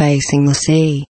facing the sea.